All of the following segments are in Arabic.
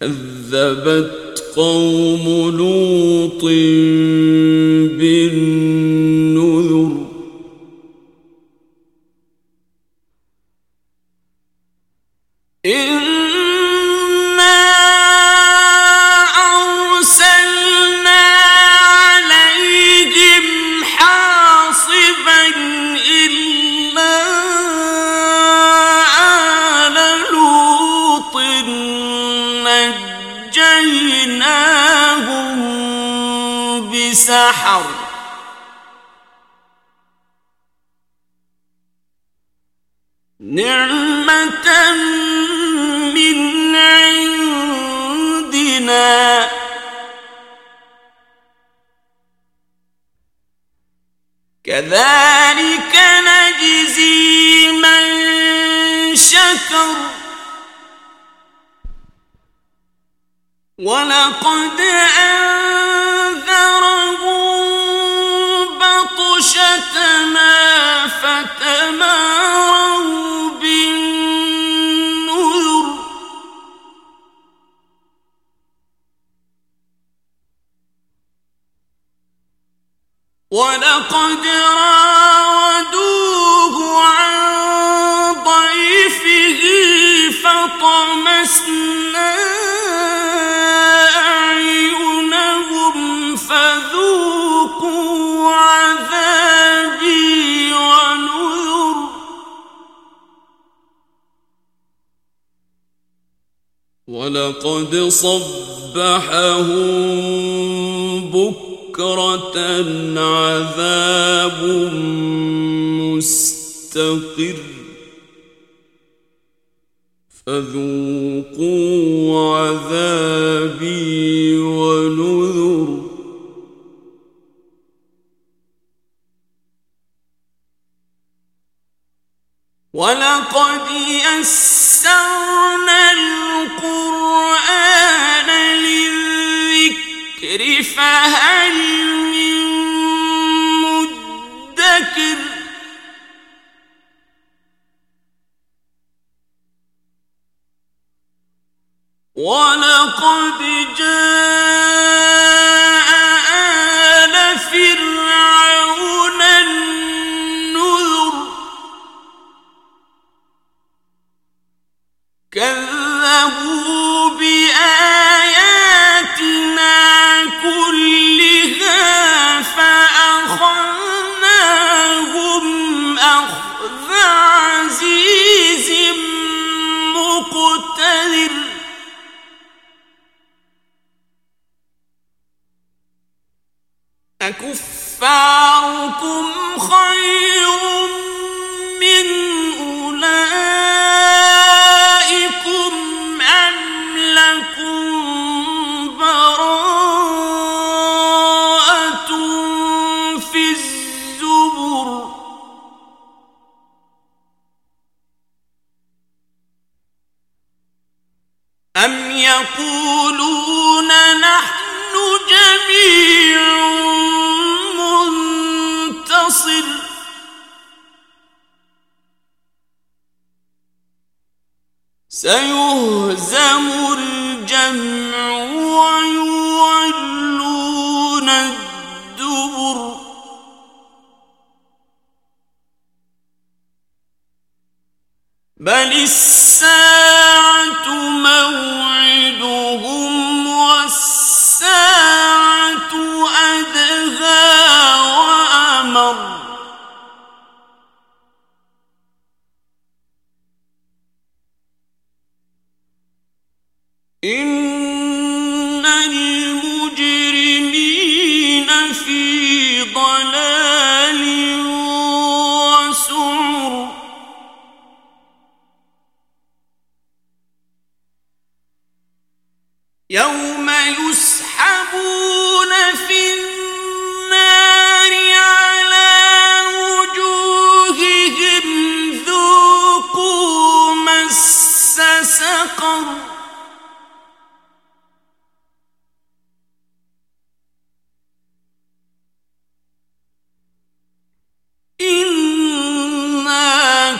كذبت قوم لوط بالنذر. إن سحر نعمة من عندنا. كذلك نجزي من شكر. ولقد أن وَلَقَدْ رَاوَدُوهُ عَنْ ضَيْفِهِ فَطَمَسْنَا أَعْيُنَهُمْ فَذُوقُوا عَذَابِي وَنُذُرْ وَلَقَدْ صَبَّحَهُمْ بُكْرًا بكرة عذاب مستقر. فذوقوا عذابي ونذر. ولقد يسرنا أكفاركم خير من أولئكم أم لكم براءة في الزبر أم يقولون نحن جميع سيهزم الجمع ويولون الدبر. بل السائل إن المجرمین فی ضلال وسعر. يوم يسحبون في النار على وجوههم ذوقوا مس سقر.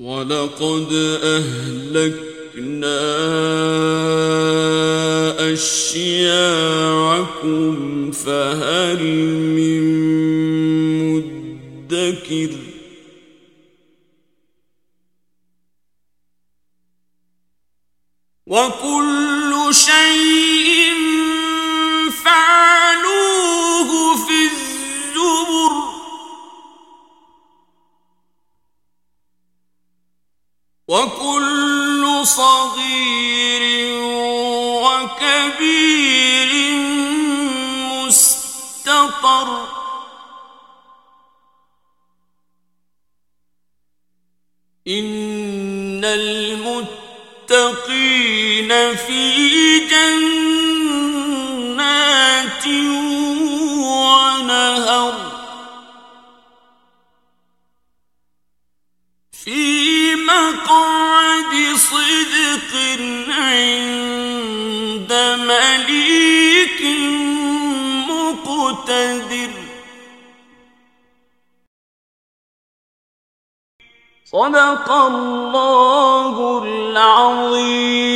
وَلَقَدْ أَهْلَكْنَا أَشْيَاعَكُمْ فَهَلْ مِن مُدَّكِرٍ كبير مستقر إن المتقين في جنات ونهر. في مقعد صدق عند مليك مقتدر صدق الله العظيم